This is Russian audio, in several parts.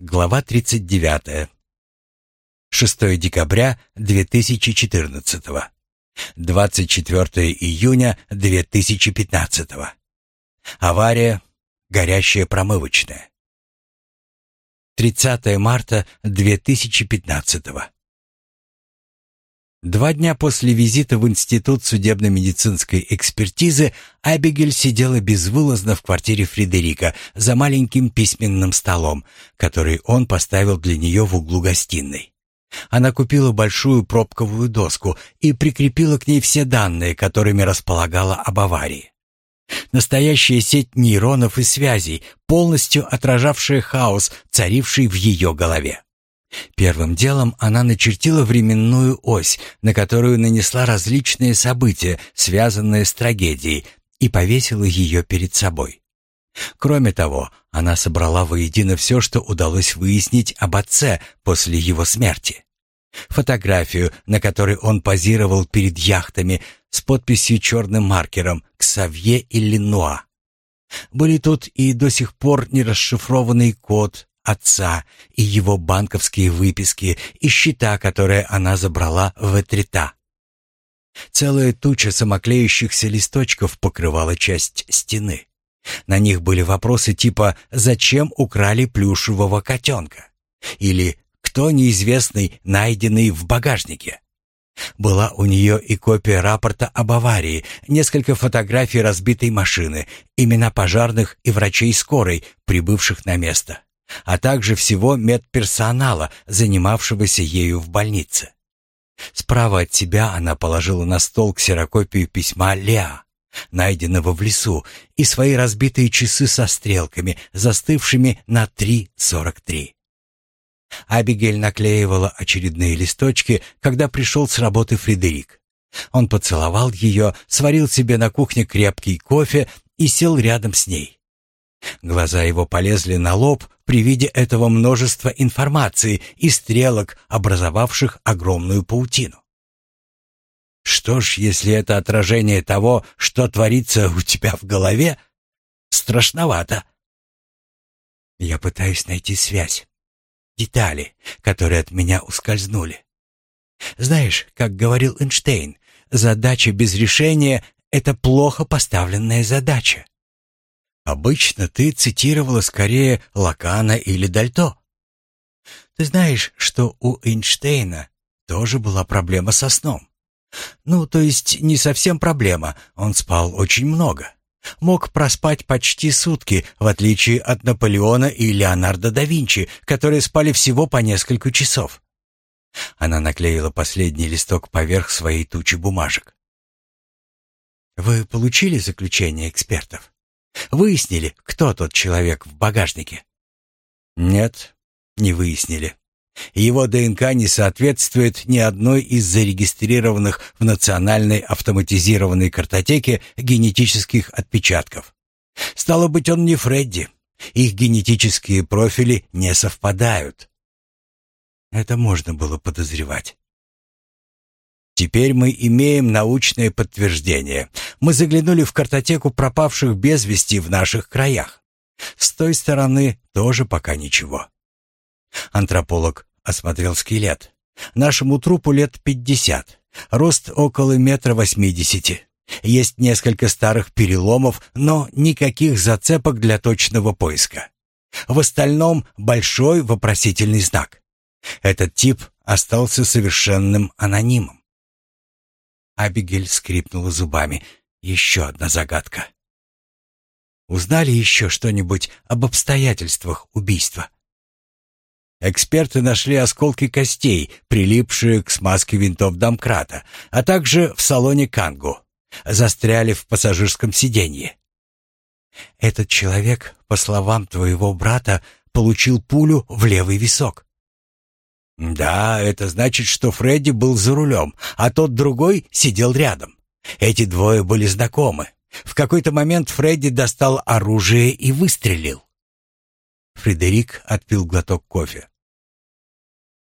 Глава 39. 6 декабря 2014. 24 июня 2015. Авария. Горящая промывочная. 30 марта 2015. Два дня после визита в Институт судебно-медицинской экспертизы Абигель сидела безвылазно в квартире Фредерика за маленьким письменным столом, который он поставил для нее в углу гостиной. Она купила большую пробковую доску и прикрепила к ней все данные, которыми располагала об аварии. Настоящая сеть нейронов и связей, полностью отражавшая хаос, царивший в ее голове. Первым делом она начертила временную ось, на которую нанесла различные события, связанные с трагедией, и повесила ее перед собой. Кроме того, она собрала воедино все, что удалось выяснить об отце после его смерти. Фотографию, на которой он позировал перед яхтами с подписью черным маркером «Ксавье Иллинуа». Были тут и до сих пор не расшифрованный код, отца и его банковские выписки и счета, которые она забрала в Этрита. Целая туча самоклеющихся листочков покрывала часть стены. На них были вопросы типа «Зачем украли плюшевого котенка?» или «Кто неизвестный, найденный в багажнике?» Была у нее и копия рапорта об аварии, несколько фотографий разбитой машины, имена пожарных и врачей скорой, прибывших на место а также всего медперсонала, занимавшегося ею в больнице. Справа от себя она положила на стол ксерокопию письма Леа, найденного в лесу, и свои разбитые часы со стрелками, застывшими на 3.43. Абигель наклеивала очередные листочки, когда пришел с работы Фредерик. Он поцеловал ее, сварил себе на кухне крепкий кофе и сел рядом с ней. Глаза его полезли на лоб при виде этого множества информации и стрелок, образовавших огромную паутину. Что ж, если это отражение того, что творится у тебя в голове, страшновато. Я пытаюсь найти связь, детали, которые от меня ускользнули. Знаешь, как говорил Эйнштейн, задача без решения — это плохо поставленная задача. Обычно ты цитировала скорее Лакана или Дальто. Ты знаешь, что у Эйнштейна тоже была проблема со сном. Ну, то есть не совсем проблема, он спал очень много. Мог проспать почти сутки, в отличие от Наполеона и Леонардо да Винчи, которые спали всего по несколько часов. Она наклеила последний листок поверх своей тучи бумажек. Вы получили заключение экспертов? Выяснили, кто тот человек в багажнике? Нет, не выяснили. Его ДНК не соответствует ни одной из зарегистрированных в Национальной автоматизированной картотеке генетических отпечатков. Стало быть, он не Фредди. Их генетические профили не совпадают. Это можно было подозревать. Теперь мы имеем научное подтверждение. Мы заглянули в картотеку пропавших без вести в наших краях. С той стороны тоже пока ничего. Антрополог осмотрел скелет. Нашему трупу лет пятьдесят. Рост около метра восьмидесяти. Есть несколько старых переломов, но никаких зацепок для точного поиска. В остальном большой вопросительный знак. Этот тип остался совершенным анонимом. Абигель скрипнула зубами. Еще одна загадка. Узнали еще что-нибудь об обстоятельствах убийства? Эксперты нашли осколки костей, прилипшие к смазке винтов домкрата, а также в салоне Кангу. Застряли в пассажирском сиденье. Этот человек, по словам твоего брата, получил пулю в левый висок. Да, это значит, что Фредди был за рулем, а тот другой сидел рядом. Эти двое были знакомы. В какой-то момент Фредди достал оружие и выстрелил. Фредерик отпил глоток кофе.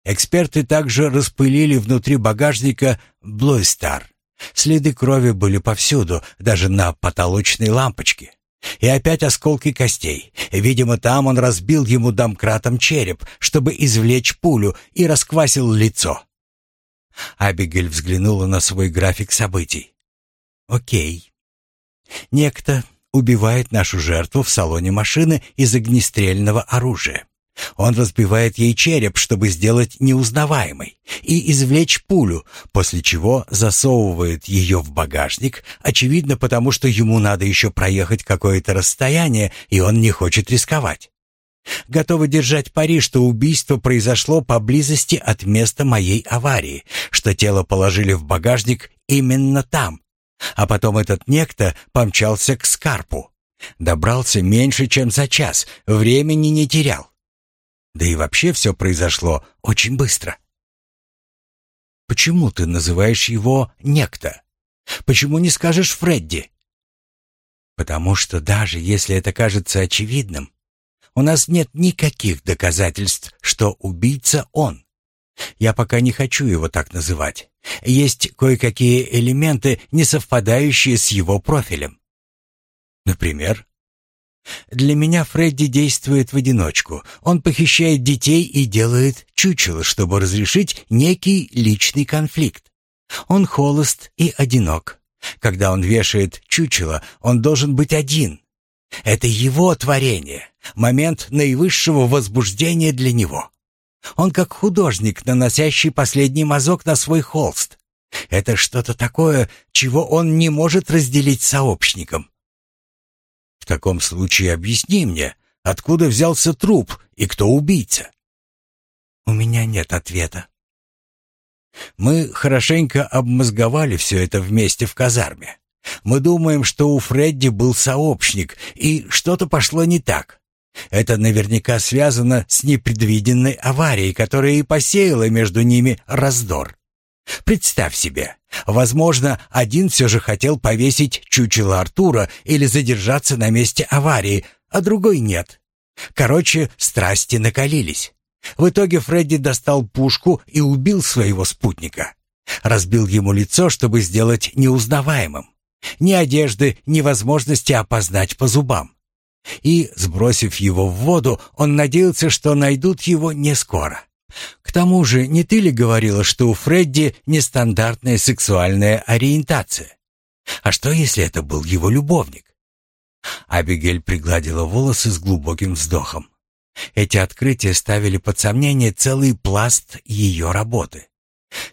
Эксперты также распылили внутри багажника Блойстар. Следы крови были повсюду, даже на потолочной лампочке. И опять осколки костей. Видимо, там он разбил ему домкратом череп, чтобы извлечь пулю, и расквасил лицо. Абигель взглянула на свой график событий. «Окей. Некто убивает нашу жертву в салоне машины из огнестрельного оружия. Он разбивает ей череп, чтобы сделать неузнаваемой, и извлечь пулю, после чего засовывает ее в багажник, очевидно потому, что ему надо еще проехать какое-то расстояние, и он не хочет рисковать. Готовы держать пари, что убийство произошло поблизости от места моей аварии, что тело положили в багажник именно там, а потом этот некто помчался к Скарпу. Добрался меньше, чем за час, времени не терял. Да и вообще все произошло очень быстро. Почему ты называешь его «некто»? Почему не скажешь «Фредди»? Потому что даже если это кажется очевидным, у нас нет никаких доказательств, что убийца он. Я пока не хочу его так называть. Есть кое-какие элементы, не совпадающие с его профилем. Например, для меня Фредди действует в одиночку. Он похищает детей и делает чучело, чтобы разрешить некий личный конфликт. Он холост и одинок. Когда он вешает чучело, он должен быть один. Это его творение, момент наивысшего возбуждения для него. Он как художник, наносящий последний мазок на свой холст. Это что-то такое, чего он не может разделить с сообщником. Таком случае объясни мне, откуда взялся труп и кто убийца? У меня нет ответа. Мы хорошенько обмозговали все это вместе в казарме. Мы думаем, что у Фредди был сообщник, и что-то пошло не так. Это наверняка связано с непредвиденной аварией, которая и посеяла между ними раздор. Представь себе, возможно, один все же хотел повесить чучело Артура или задержаться на месте аварии, а другой нет. Короче, страсти накалились. В итоге Фредди достал пушку и убил своего спутника. Разбил ему лицо, чтобы сделать неузнаваемым. Ни одежды, ни возможности опознать по зубам. И, сбросив его в воду, он надеялся, что найдут его не скоро. К тому же, не ты ли говорила, что у Фредди нестандартная сексуальная ориентация? А что, если это был его любовник? Абигель пригладила волосы с глубоким вздохом. Эти открытия ставили под сомнение целый пласт ее работы.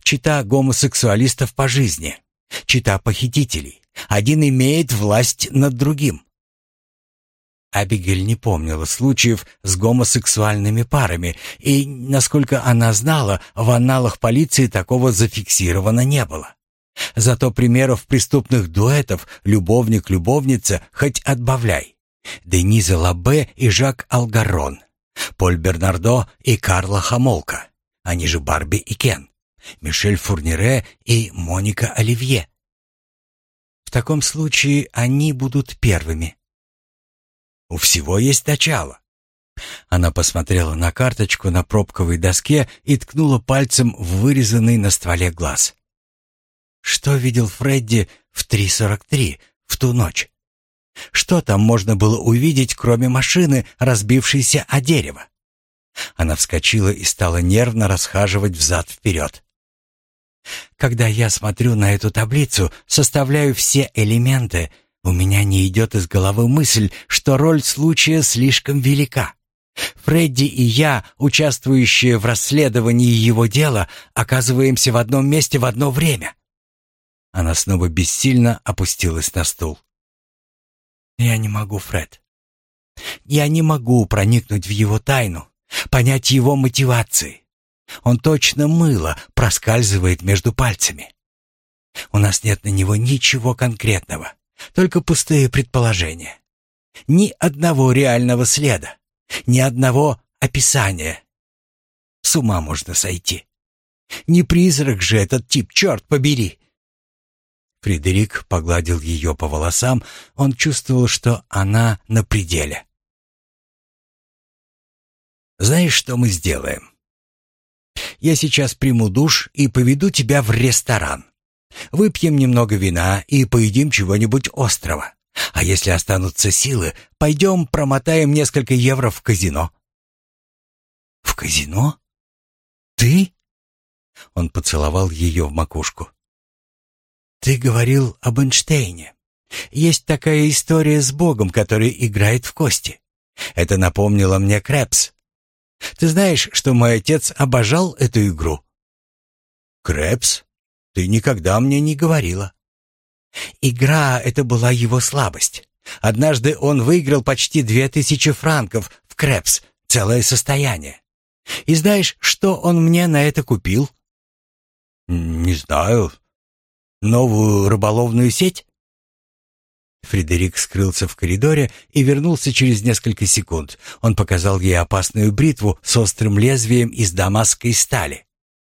Чита гомосексуалистов по жизни, чита похитителей. Один имеет власть над другим. Абигель не помнила случаев с гомосексуальными парами, и, насколько она знала, в аналах полиции такого зафиксировано не было. Зато примеров преступных дуэтов «любовник-любовница» хоть отбавляй. Дениза Лабе и Жак Алгарон, Поль Бернардо и Карла Хамолка, они же Барби и Кен, Мишель Фурнире и Моника Оливье. В таком случае они будут первыми. У всего есть начало. Она посмотрела на карточку на пробковой доске и ткнула пальцем в вырезанный на стволе глаз. Что видел Фредди в 3.43 в ту ночь? Что там можно было увидеть, кроме машины, разбившейся о дерево? Она вскочила и стала нервно расхаживать взад-вперед. Когда я смотрю на эту таблицу, составляю все элементы — у меня не идет из головы мысль, что роль случая слишком велика. Фредди и я, участвующие в расследовании его дела, оказываемся в одном месте в одно время. Она снова бессильно опустилась на стул. Я не могу, Фред. Я не могу проникнуть в его тайну, понять его мотивации. Он точно мыло проскальзывает между пальцами. У нас нет на него ничего конкретного. Только пустые предположения. Ни одного реального следа, ни одного описания. С ума можно сойти. Не призрак же этот тип, черт побери. Фредерик погладил ее по волосам, он чувствовал, что она на пределе. «Знаешь, что мы сделаем? Я сейчас приму душ и поведу тебя в ресторан. Выпьем немного вина и поедим чего-нибудь острого. А если останутся силы, пойдем промотаем несколько евро в казино». «В казино? Ты?» Он поцеловал ее в макушку. «Ты говорил об Эйнштейне. Есть такая история с Богом, который играет в кости. Это напомнило мне Крэпс. Ты знаешь, что мой отец обожал эту игру?» «Крэпс? Ты никогда мне не говорила». Игра — это была его слабость. Однажды он выиграл почти две тысячи франков в Крэпс, целое состояние. И знаешь, что он мне на это купил? «Не знаю. Новую рыболовную сеть?» Фредерик скрылся в коридоре и вернулся через несколько секунд. Он показал ей опасную бритву с острым лезвием из дамасской стали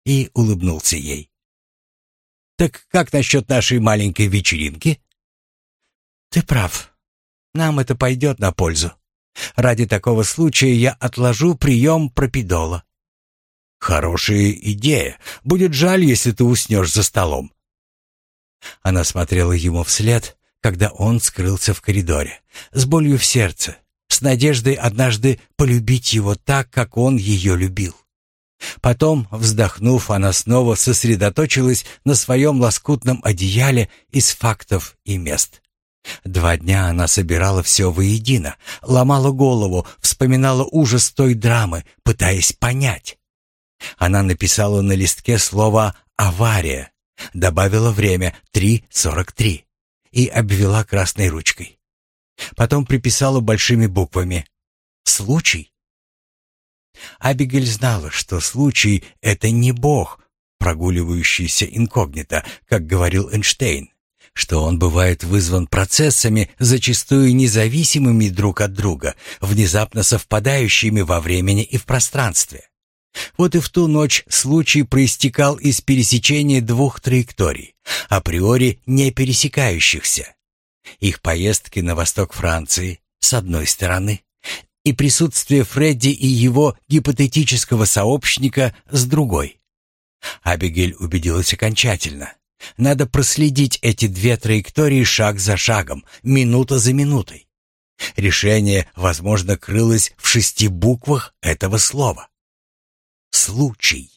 и улыбнулся ей. «Так как насчет нашей маленькой вечеринки?» «Ты прав. Нам это пойдет на пользу. Ради такого случая я отложу прием пропидола. «Хорошая идея. Будет жаль, если ты уснешь за столом». Она смотрела ему вслед, когда он скрылся в коридоре, с болью в сердце, с надеждой однажды полюбить его так, как он ее любил. Потом, вздохнув, она снова сосредоточилась на своем лоскутном одеяле из фактов и мест. Два дня она собирала все воедино, ломала голову, вспоминала ужас той драмы, пытаясь понять. Она написала на листке слово «авария», добавила время 3.43 и обвела красной ручкой. Потом приписала большими буквами «случай». Абигель знала, что случай — это не Бог, прогуливающийся инкогнито, как говорил Эйнштейн, что он бывает вызван процессами, зачастую независимыми друг от друга, внезапно совпадающими во времени и в пространстве. Вот и в ту ночь случай проистекал из пересечения двух траекторий, априори не пересекающихся. Их поездки на восток Франции, с одной стороны, и присутствие Фредди и его гипотетического сообщника с другой. Абигель убедилась окончательно. Надо проследить эти две траектории шаг за шагом, минута за минутой. Решение, возможно, крылось в шести буквах этого слова случай.